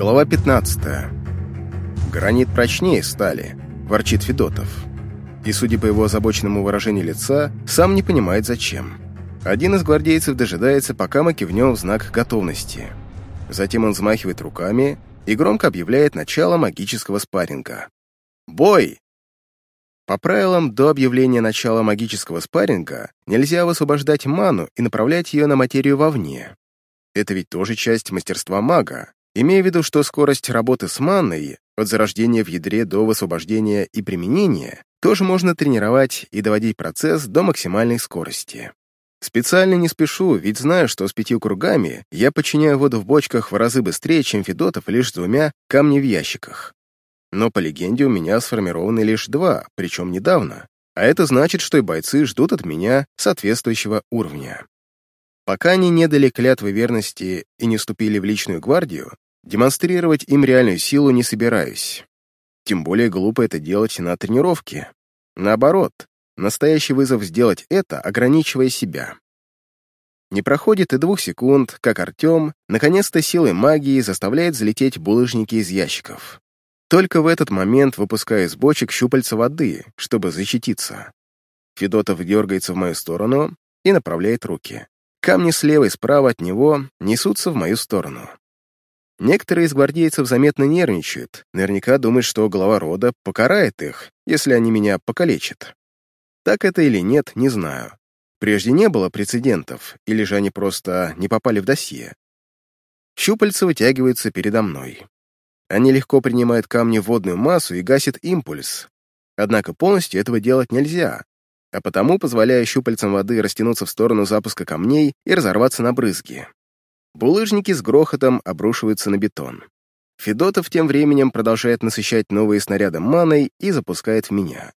Глава 15. Гранит прочнее стали, ворчит Федотов. И, судя по его озабоченному выражению лица, сам не понимает, зачем. Один из гвардейцев дожидается, пока мы кивнем в знак готовности. Затем он взмахивает руками и громко объявляет начало магического спарринга. «Бой!» По правилам, до объявления начала магического спарринга нельзя высвобождать ману и направлять ее на материю вовне. Это ведь тоже часть мастерства мага, имея в виду, что скорость работы с маной от зарождения в ядре до высвобождения и применения тоже можно тренировать и доводить процесс до максимальной скорости. Специально не спешу, ведь знаю, что с пятью кругами я подчиняю воду в бочках в разы быстрее, чем Федотов лишь с двумя камни в ящиках. Но по легенде у меня сформированы лишь два, причем недавно. А это значит, что и бойцы ждут от меня соответствующего уровня. Пока они не дали клятвы верности и не вступили в личную гвардию, демонстрировать им реальную силу не собираюсь. Тем более глупо это делать на тренировке. Наоборот, настоящий вызов сделать это, ограничивая себя. Не проходит и двух секунд, как Артем наконец-то силой магии заставляет залететь булыжники из ящиков. Только в этот момент выпускаю из бочек щупальца воды, чтобы защититься. Федотов дергается в мою сторону и направляет руки. Камни слева и справа от него несутся в мою сторону. Некоторые из гвардейцев заметно нервничают, наверняка думают, что глава рода покарает их, если они меня покалечат. Так это или нет, не знаю. Прежде не было прецедентов, или же они просто не попали в досье. Щупальца вытягиваются передо мной. Они легко принимают камни в водную массу и гасят импульс. Однако полностью этого делать нельзя, а потому позволяя щупальцам воды растянуться в сторону запуска камней и разорваться на брызги. Булыжники с грохотом обрушиваются на бетон. Федотов тем временем продолжает насыщать новые снаряды маной и запускает в меня.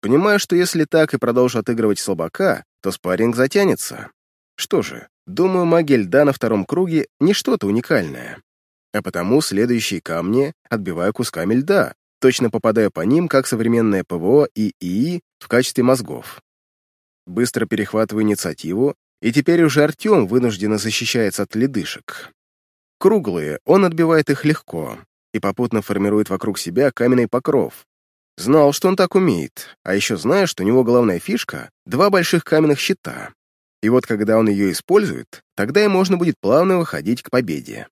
Понимаю, что если так и продолжу отыгрывать слабака, то спарринг затянется. Что же, думаю, магия льда на втором круге не что-то уникальное а потому следующие камни отбиваю кусками льда, точно попадая по ним, как современное ПВО и ИИ в качестве мозгов. Быстро перехватываю инициативу, и теперь уже Артем вынужденно защищается от ледышек. Круглые, он отбивает их легко и попутно формирует вокруг себя каменный покров. Знал, что он так умеет, а еще знаю, что у него главная фишка — два больших каменных щита. И вот когда он ее использует, тогда и можно будет плавно выходить к победе.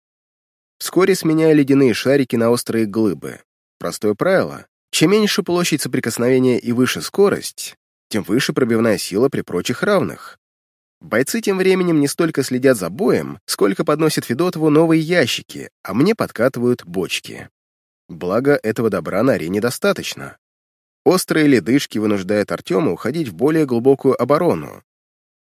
Вскоре сменяю ледяные шарики на острые глыбы. Простое правило. Чем меньше площадь соприкосновения и выше скорость, тем выше пробивная сила при прочих равных. Бойцы тем временем не столько следят за боем, сколько подносят Федотову новые ящики, а мне подкатывают бочки. Благо, этого добра на арене достаточно. Острые ледышки вынуждают Артема уходить в более глубокую оборону,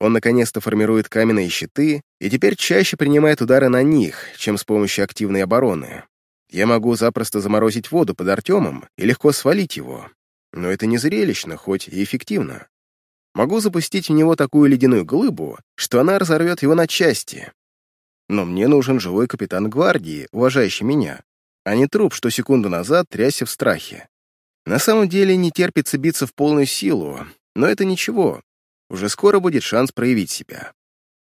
он наконец-то формирует каменные щиты и теперь чаще принимает удары на них, чем с помощью активной обороны. Я могу запросто заморозить воду под Артемом и легко свалить его. Но это не зрелищно, хоть и эффективно. Могу запустить в него такую ледяную глыбу, что она разорвет его на части. Но мне нужен живой капитан гвардии, уважающий меня, а не труп, что секунду назад трясся в страхе. На самом деле не терпится биться в полную силу, но это ничего, уже скоро будет шанс проявить себя.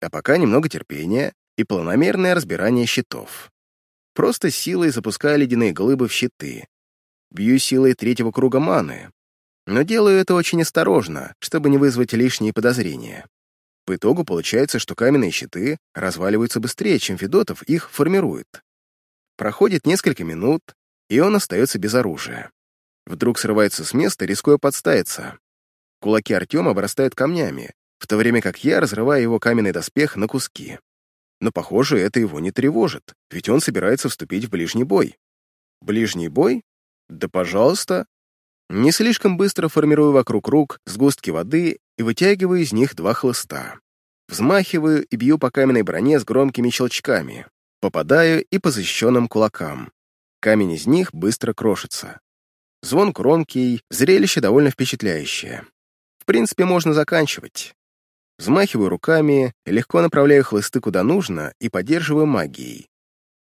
А пока немного терпения и планомерное разбирание щитов. Просто силой запускаю ледяные глыбы в щиты. Бью силой третьего круга маны. Но делаю это очень осторожно, чтобы не вызвать лишние подозрения. По итогу получается, что каменные щиты разваливаются быстрее, чем Федотов их формирует. Проходит несколько минут, и он остается без оружия. Вдруг срывается с места, рискуя подставиться. Кулаки Артема вырастают камнями, в то время как я разрываю его каменный доспех на куски. Но, похоже, это его не тревожит, ведь он собирается вступить в ближний бой. Ближний бой? Да пожалуйста. Не слишком быстро формирую вокруг рук сгустки воды и вытягиваю из них два хлыста. Взмахиваю и бью по каменной броне с громкими щелчками. Попадаю и по защищенным кулакам. Камень из них быстро крошится. Звон громкий, зрелище довольно впечатляющее. В принципе, можно заканчивать. Взмахиваю руками, легко направляю хлысты куда нужно и поддерживаю магией.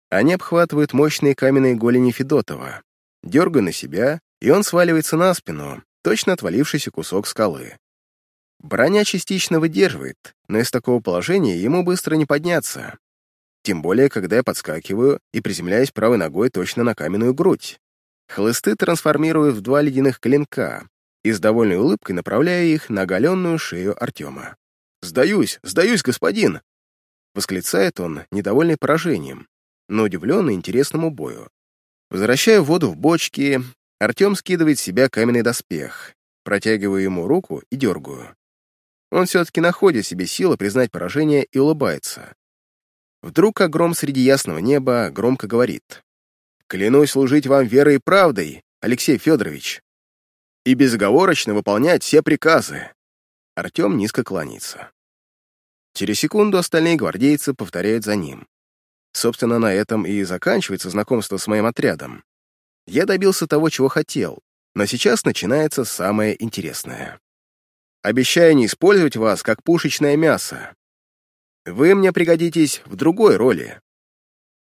Они обхватывают мощные каменные голени Федотова. Дергаю на себя, и он сваливается на спину, точно отвалившийся кусок скалы. Броня частично выдерживает, но из такого положения ему быстро не подняться. тем более, когда я подскакиваю и приземляюсь правой ногой точно на каменную грудь. Хлысты трансформирую в два ледяных клинка и с довольной улыбкой направляю их на оголенную шею Артема. «Сдаюсь, сдаюсь, господин!» Восклицает он, недовольный поражением, но удивленный интересному бою. Возвращая воду в бочки, Артем скидывает с себя каменный доспех, протягиваю ему руку и дергаю. Он все-таки находит себе силы признать поражение и улыбается. Вдруг как гром среди ясного неба громко говорит. «Клянусь служить вам верой и правдой, Алексей Федорович, и безоговорочно выполнять все приказы». Артем низко кланяется. Через секунду остальные гвардейцы повторяют за ним. Собственно, на этом и заканчивается знакомство с моим отрядом. Я добился того, чего хотел, но сейчас начинается самое интересное. Обещаю не использовать вас как пушечное мясо. Вы мне пригодитесь в другой роли.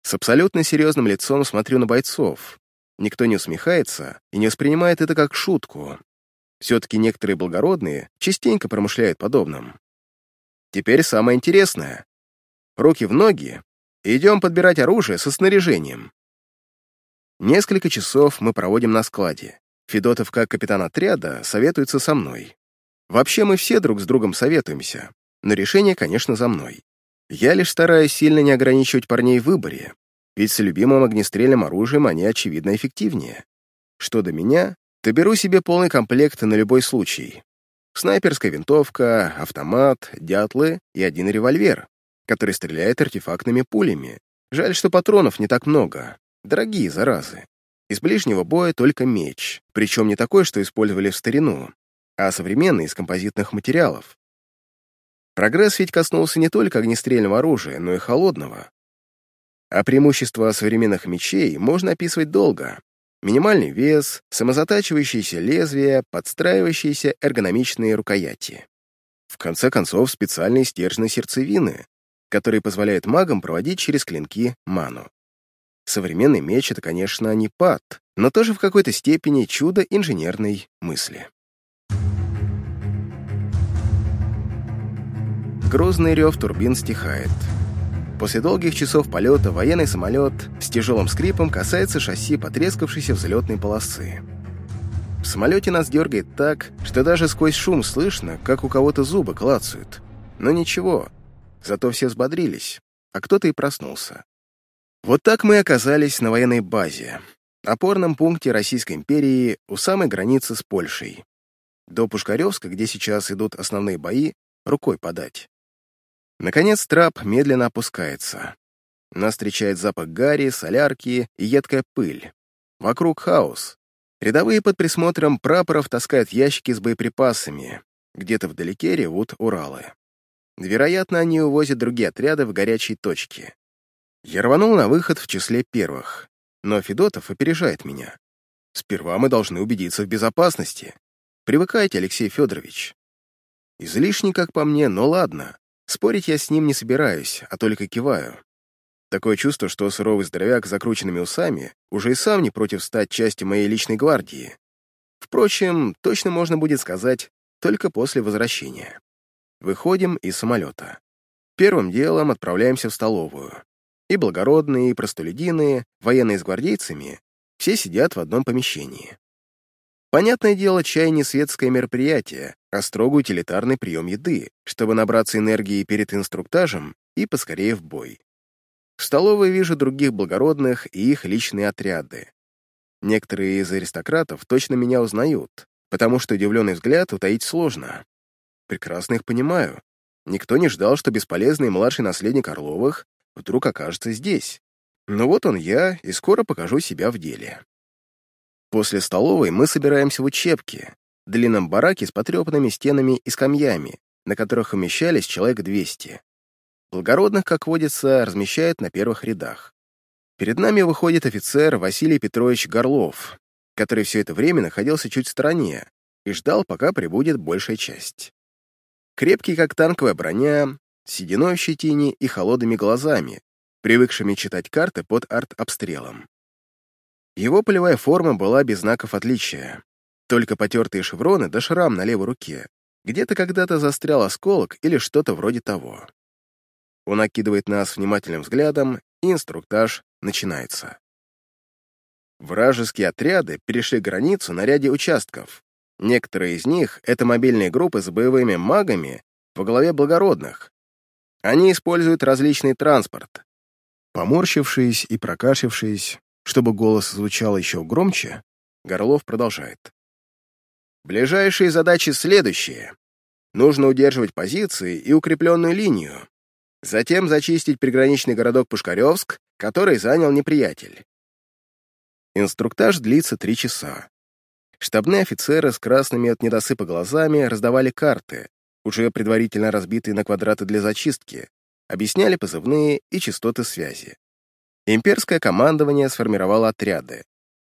С абсолютно серьезным лицом смотрю на бойцов. Никто не усмехается и не воспринимает это как шутку. Все-таки некоторые благородные частенько промышляют подобным. Теперь самое интересное. Руки в ноги, идем подбирать оружие со снаряжением. Несколько часов мы проводим на складе. Федотов, как капитан отряда, советуется со мной. Вообще мы все друг с другом советуемся, но решение, конечно, за мной. Я лишь стараюсь сильно не ограничивать парней в выборе, ведь с любимым огнестрельным оружием они, очевидно, эффективнее. Что до меня, то беру себе полный комплект на любой случай. Снайперская винтовка, автомат, дятлы и один револьвер, который стреляет артефактными пулями. Жаль, что патронов не так много. Дорогие заразы. Из ближнего боя только меч, причем не такой, что использовали в старину, а современный из композитных материалов. Прогресс ведь коснулся не только огнестрельного оружия, но и холодного. А преимущества современных мечей можно описывать долго. Минимальный вес, самозатачивающиеся лезвия, подстраивающиеся эргономичные рукояти. В конце концов, специальные стержни сердцевины, которые позволяют магам проводить через клинки ману. Современный меч — это, конечно, не пад, но тоже в какой-то степени чудо инженерной мысли. Грозный рев турбин стихает. После долгих часов полета военный самолет с тяжелым скрипом касается шасси потрескавшейся взлетной полосы. В самолете нас дергает так, что даже сквозь шум слышно, как у кого-то зубы клацают. Но ничего, зато все взбодрились, а кто-то и проснулся. Вот так мы оказались на военной базе, опорном пункте Российской империи у самой границы с Польшей. До Пушкаревска, где сейчас идут основные бои, рукой подать. Наконец трап медленно опускается. Нас встречает запах гари, солярки и едкая пыль. Вокруг хаос. Рядовые под присмотром прапоров таскают ящики с боеприпасами. Где-то вдалеке ревут Уралы. Вероятно, они увозят другие отряды в горячие точки. Я рванул на выход в числе первых, но Федотов опережает меня. Сперва мы должны убедиться в безопасности. Привыкайте, Алексей Федорович. Излишне, как по мне, но ладно. Спорить я с ним не собираюсь, а только киваю. Такое чувство, что суровый здоровяк с закрученными усами уже и сам не против стать частью моей личной гвардии. Впрочем, точно можно будет сказать только после возвращения. Выходим из самолета. Первым делом отправляемся в столовую. И благородные, и простолюдины, военные с гвардейцами, все сидят в одном помещении. Понятное дело, чай не светское мероприятие, а строго утилитарный прием еды, чтобы набраться энергии перед инструктажем и поскорее в бой. В столовой вижу других благородных и их личные отряды. Некоторые из аристократов точно меня узнают, потому что удивленный взгляд утаить сложно. Прекрасно их понимаю. Никто не ждал, что бесполезный младший наследник Орловых вдруг окажется здесь. Но вот он я, и скоро покажу себя в деле. После столовой мы собираемся в учебке, длинном бараке с потрепанными стенами и скамьями, на которых умещались человек 200. Благородных, как водится, размещают на первых рядах. Перед нами выходит офицер Василий Петрович Горлов, который все это время находился чуть в стороне и ждал, пока прибудет большая часть. Крепкий, как танковая броня, сединой в щетине и холодными глазами, привыкшими читать карты под арт-обстрелом. Его полевая форма была без знаков отличия. Только потертые шевроны да шрам на левой руке. Где-то когда-то застрял осколок или что-то вроде того. Он окидывает нас внимательным взглядом, и инструктаж начинается. Вражеские отряды перешли границу на ряде участков. Некоторые из них — это мобильные группы с боевыми магами во главе благородных. Они используют различный транспорт. Поморщившись и прокашившись, чтобы голос звучал еще громче, Горлов продолжает. Ближайшие задачи следующие. Нужно удерживать позиции и укрепленную линию. Затем зачистить приграничный городок Пушкаревск, который занял неприятель. Инструктаж длится три часа. Штабные офицеры с красными от недосыпа глазами раздавали карты, уже предварительно разбитые на квадраты для зачистки, объясняли позывные и частоты связи. Имперское командование сформировало отряды.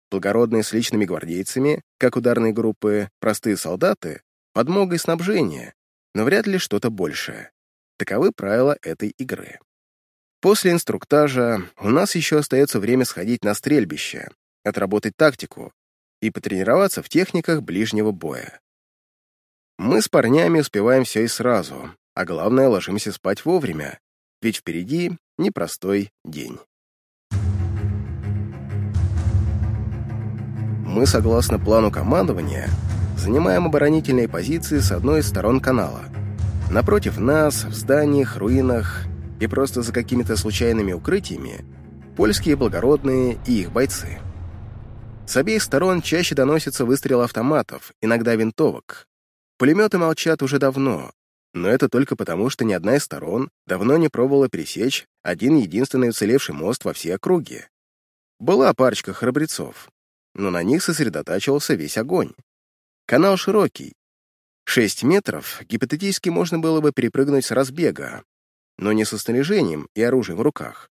Благородные с личными гвардейцами, как ударные группы, простые солдаты, подмога и снабжение, но вряд ли что-то большее. Таковы правила этой игры. После инструктажа у нас еще остается время сходить на стрельбище, отработать тактику и потренироваться в техниках ближнего боя. Мы с парнями успеваем все и сразу, а главное, ложимся спать вовремя, ведь впереди непростой день. Мы, согласно плану командования, занимаем оборонительные позиции с одной из сторон канала. Напротив нас, в зданиях, руинах и просто за какими-то случайными укрытиями польские благородные и их бойцы. С обеих сторон чаще доносятся выстрелы автоматов, иногда винтовок. Пулеметы молчат уже давно, но это только потому, что ни одна из сторон давно не пробовала пересечь один единственный уцелевший мост во всей округе. Была парочка храбрецов, но на них сосредотачивался весь огонь. Канал широкий. Шесть метров гипотетически можно было бы перепрыгнуть с разбега, но не со снаряжением и оружием в руках.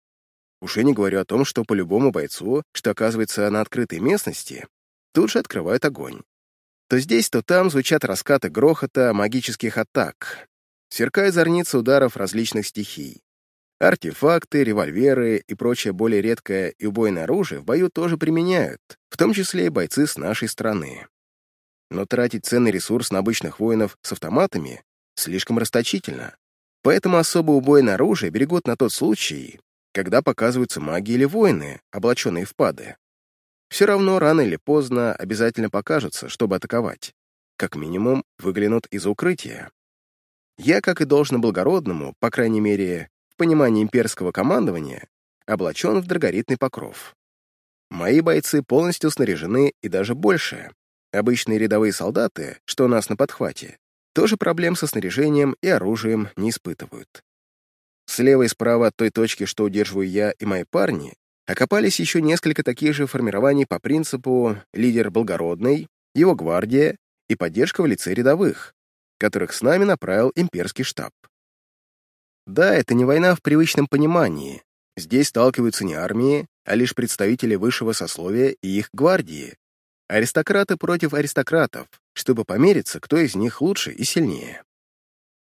Уже не говорю о том, что по любому бойцу, что оказывается на открытой местности, тут же открывают огонь. То здесь, то там звучат раскаты грохота магических атак. Сверкают зорницы ударов различных стихий. Артефакты, револьверы и прочее более редкое и убойное оружие в бою тоже применяют, в том числе и бойцы с нашей страны. Но тратить ценный ресурс на обычных воинов с автоматами слишком расточительно. Поэтому особо убойное оружие берегут на тот случай, когда показываются маги или воины, облаченные в пады. Все равно рано или поздно обязательно покажутся, чтобы атаковать. Как минимум, выглянут из укрытия. Я, как и должно благородному, по крайней мере, в понимании имперского командования, облачен в драгоритный покров. Мои бойцы полностью снаряжены и даже больше. Обычные рядовые солдаты, что у нас на подхвате, тоже проблем со снаряжением и оружием не испытывают. Слева и справа от той точки, что удерживаю я и мои парни, окопались еще несколько таких же формирований по принципу лидер благородный, его гвардия и поддержка в лице рядовых, которых с нами направил имперский штаб. Да, это не война в привычном понимании. Здесь сталкиваются не армии, а лишь представители высшего сословия и их гвардии. Аристократы против аристократов, чтобы помериться, кто из них лучше и сильнее.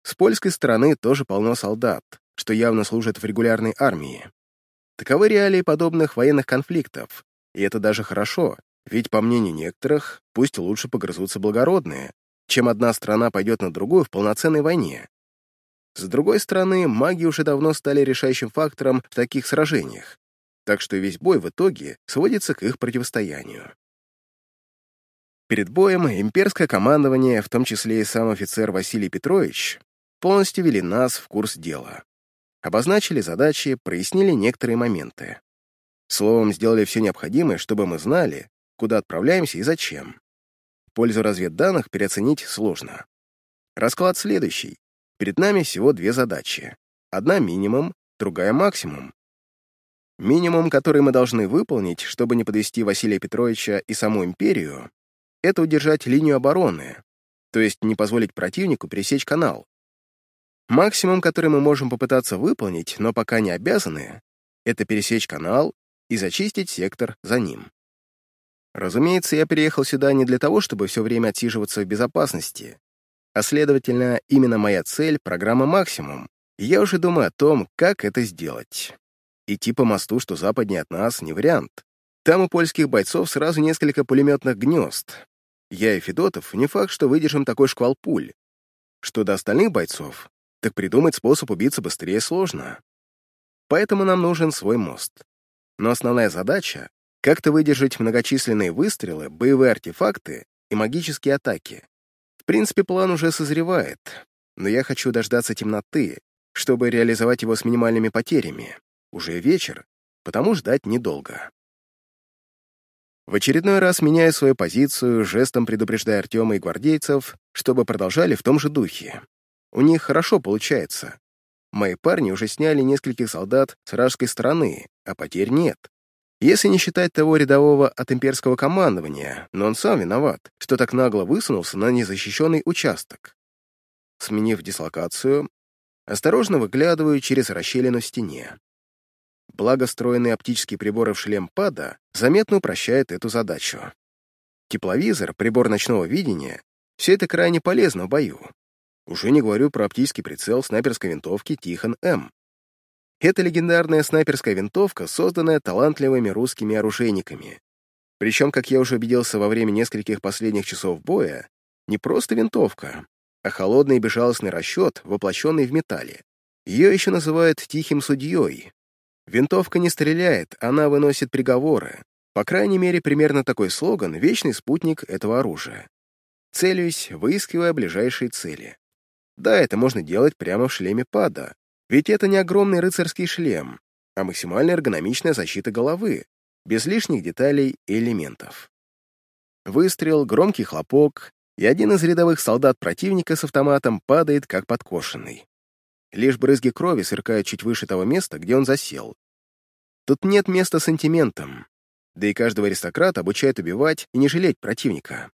С польской стороны тоже полно солдат, что явно служат в регулярной армии. Таковы реалии подобных военных конфликтов, и это даже хорошо, ведь, по мнению некоторых, пусть лучше погрызутся благородные, чем одна страна пойдет на другую в полноценной войне. С другой стороны, маги уже давно стали решающим фактором в таких сражениях, так что весь бой в итоге сводится к их противостоянию. Перед боем имперское командование, в том числе и сам офицер Василий Петрович, полностью вели нас в курс дела обозначили задачи, прояснили некоторые моменты. Словом, сделали все необходимое, чтобы мы знали, куда отправляемся и зачем. Пользу разведданных переоценить сложно. Расклад следующий. Перед нами всего две задачи. Одна минимум, другая максимум. Минимум, который мы должны выполнить, чтобы не подвести Василия Петровича и саму империю, это удержать линию обороны, то есть не позволить противнику пересечь канал. Максимум, который мы можем попытаться выполнить, но пока не обязаны, это пересечь канал и зачистить сектор за ним. Разумеется, я переехал сюда не для того, чтобы все время отсиживаться в безопасности, а, следовательно, именно моя цель — программа «Максимум», и я уже думаю о том, как это сделать. Идти по мосту, что западнее от нас, не вариант. Там у польских бойцов сразу несколько пулеметных гнезд. Я и Федотов не факт, что выдержим такой шквал пуль. Что до остальных бойцов, так придумать способ убиться быстрее сложно. Поэтому нам нужен свой мост. Но основная задача — как-то выдержать многочисленные выстрелы, боевые артефакты и магические атаки. В принципе, план уже созревает, но я хочу дождаться темноты, чтобы реализовать его с минимальными потерями. Уже вечер, потому ждать недолго. В очередной раз меняю свою позицию, жестом предупреждая Артема и гвардейцев, чтобы продолжали в том же духе. У них хорошо получается. Мои парни уже сняли нескольких солдат с вражеской стороны, а потерь нет. Если не считать того рядового от имперского командования, но он сам виноват, что так нагло высунулся на незащищенный участок. Сменив дислокацию, осторожно выглядываю через расщелину в стене. Благо, встроенные оптические приборы в шлем пада заметно упрощает эту задачу. Тепловизор, прибор ночного видения — все это крайне полезно в бою. Уже не говорю про оптический прицел снайперской винтовки Тихон-М. Это легендарная снайперская винтовка, созданная талантливыми русскими оружейниками. Причем, как я уже убедился во время нескольких последних часов боя, не просто винтовка, а холодный и безжалостный расчет, воплощенный в металле. Ее еще называют «тихим судьей», Винтовка не стреляет, она выносит приговоры. По крайней мере, примерно такой слоган — вечный спутник этого оружия. Целюсь, выискивая ближайшие цели. Да, это можно делать прямо в шлеме пада, ведь это не огромный рыцарский шлем, а максимально эргономичная защита головы, без лишних деталей и элементов. Выстрел, громкий хлопок, и один из рядовых солдат противника с автоматом падает как подкошенный. Лишь брызги крови сверкают чуть выше того места, где он засел. Тут нет места сантиментам, да и каждого аристократа обучают убивать и не жалеть противника.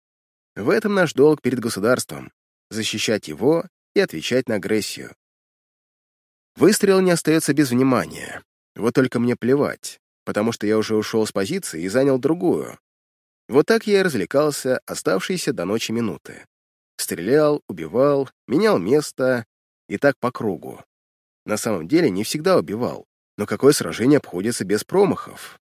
В этом наш долг перед государством — защищать его и отвечать на агрессию. Выстрел не остается без внимания. Вот только мне плевать, потому что я уже ушел с позиции и занял другую. Вот так я и развлекался оставшиеся до ночи минуты. Стрелял, убивал, менял место, и так по кругу. На самом деле не всегда убивал, но какое сражение обходится без промахов?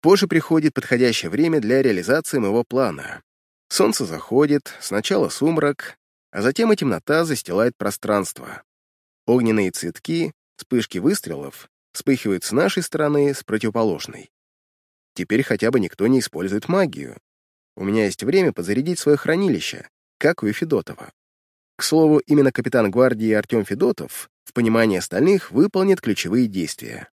Позже приходит подходящее время для реализации моего плана. Солнце заходит, сначала сумрак, а затем и темнота застилает пространство. Огненные цветки, вспышки выстрелов вспыхивают с нашей стороны, с противоположной. Теперь хотя бы никто не использует магию. У меня есть время подзарядить свое хранилище, как у Федотова. К слову, именно капитан гвардии Артем Федотов в понимании остальных выполнит ключевые действия.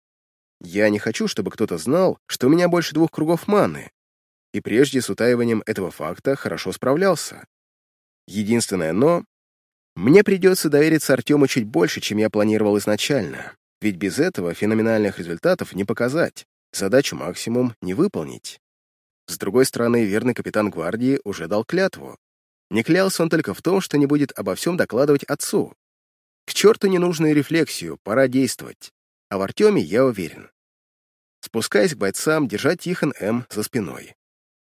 Я не хочу, чтобы кто-то знал, что у меня больше двух кругов маны, и прежде с утаиванием этого факта хорошо справлялся. Единственное «но» — мне придется довериться Артему чуть больше, чем я планировал изначально, ведь без этого феноменальных результатов не показать, задачу максимум не выполнить. С другой стороны, верный капитан гвардии уже дал клятву, не клялся он только в том, что не будет обо всем докладывать отцу. К черту ненужную рефлексию, пора действовать. А в Артеме я уверен. Спускаясь к бойцам, держать Тихон М. за спиной.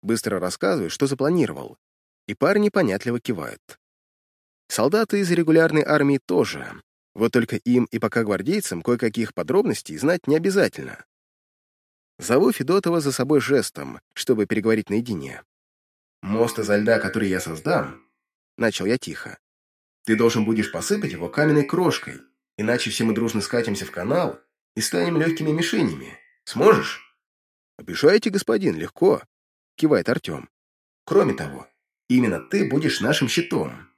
Быстро рассказываю, что запланировал, и парни понятливо кивают. Солдаты из регулярной армии тоже, вот только им и пока гвардейцам кое-каких подробностей знать не обязательно. Зову Федотова за собой жестом, чтобы переговорить наедине. Мост изо льда, который я создам, начал я тихо. Ты должен будешь посыпать его каменной крошкой, иначе все мы дружно скатимся в канал и станем легкими мишенями. Сможешь? Обижаете, господин, легко, кивает Артем. Кроме того, именно ты будешь нашим щитом.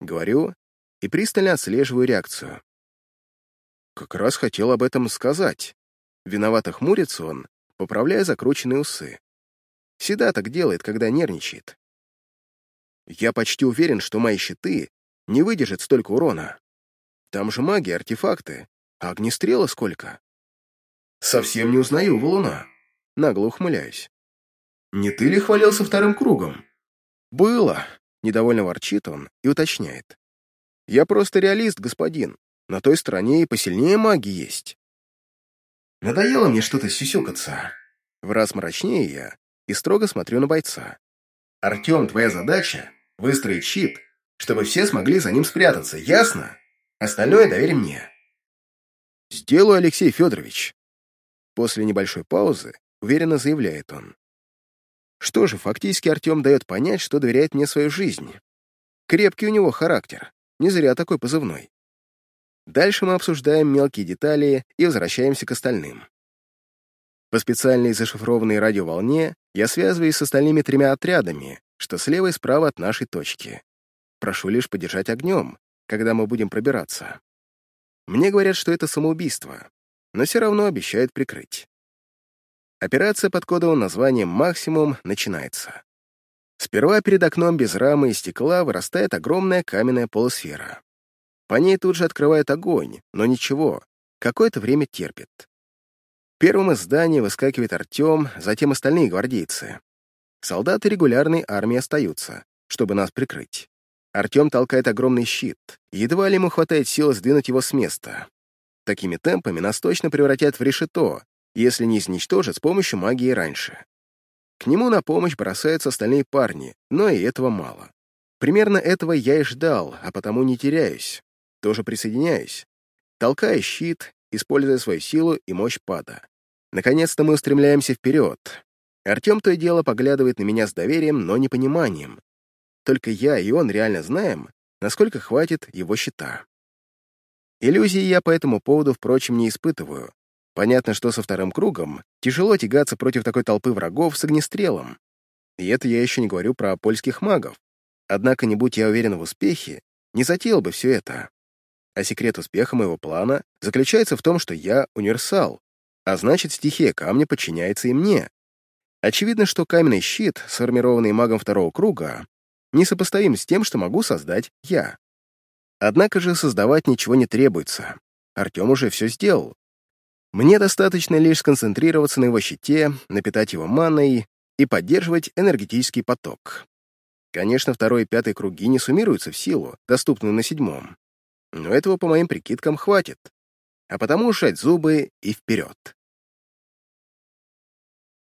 Говорю и пристально отслеживаю реакцию. Как раз хотел об этом сказать. Виновато хмурится он, поправляя закрученные усы. Всегда так делает, когда нервничает. Я почти уверен, что мои щиты не выдержат столько урона. Там же магия, артефакты, а огнестрела сколько? Совсем не узнаю валуна. Нагло ухмыляюсь. Не ты ли хвалился вторым кругом? Было. Недовольно ворчит он и уточняет. Я просто реалист, господин. На той стороне и посильнее маги есть. Надоело мне что-то сюсюкаться. В раз мрачнее я и строго смотрю на бойца. «Артем, твоя задача — выстроить щит, чтобы все смогли за ним спрятаться, ясно? Остальное доверь мне». «Сделаю, Алексей Федорович». После небольшой паузы уверенно заявляет он. Что же, фактически Артем дает понять, что доверяет мне свою жизнь. Крепкий у него характер, не зря такой позывной. Дальше мы обсуждаем мелкие детали и возвращаемся к остальным. По специальной зашифрованной радиоволне я связываюсь с остальными тремя отрядами, что слева и справа от нашей точки. Прошу лишь подержать огнем, когда мы будем пробираться. Мне говорят, что это самоубийство, но все равно обещают прикрыть. Операция под кодовым названием «Максимум» начинается. Сперва перед окном без рамы и стекла вырастает огромная каменная полусфера. По ней тут же открывает огонь, но ничего, какое-то время терпит. Первым из здания выскакивает Артем, затем остальные гвардейцы. Солдаты регулярной армии остаются, чтобы нас прикрыть. Артем толкает огромный щит, едва ли ему хватает сил сдвинуть его с места. Такими темпами нас точно превратят в решето, если не изничтожат с помощью магии раньше. К нему на помощь бросаются остальные парни, но и этого мало. Примерно этого я и ждал, а потому не теряюсь. Тоже присоединяюсь. Толкая щит, используя свою силу и мощь пада. Наконец-то мы устремляемся вперед. Артем то и дело поглядывает на меня с доверием, но непониманием. Только я и он реально знаем, насколько хватит его щита. Иллюзии я по этому поводу, впрочем, не испытываю. Понятно, что со вторым кругом тяжело тягаться против такой толпы врагов с огнестрелом. И это я еще не говорю про польских магов. Однако, не будь я уверен в успехе, не затеял бы все это. А секрет успеха моего плана заключается в том, что я универсал, а значит, стихия камня подчиняется и мне. Очевидно, что каменный щит, сформированный магом второго круга, несопоставим с тем, что могу создать я. Однако же создавать ничего не требуется. Артем уже все сделал. Мне достаточно лишь сконцентрироваться на его щите, напитать его маной и поддерживать энергетический поток. Конечно, второй и пятый круги не суммируются в силу, доступную на седьмом. Но этого, по моим прикидкам, хватит. А потому ушать зубы и вперед.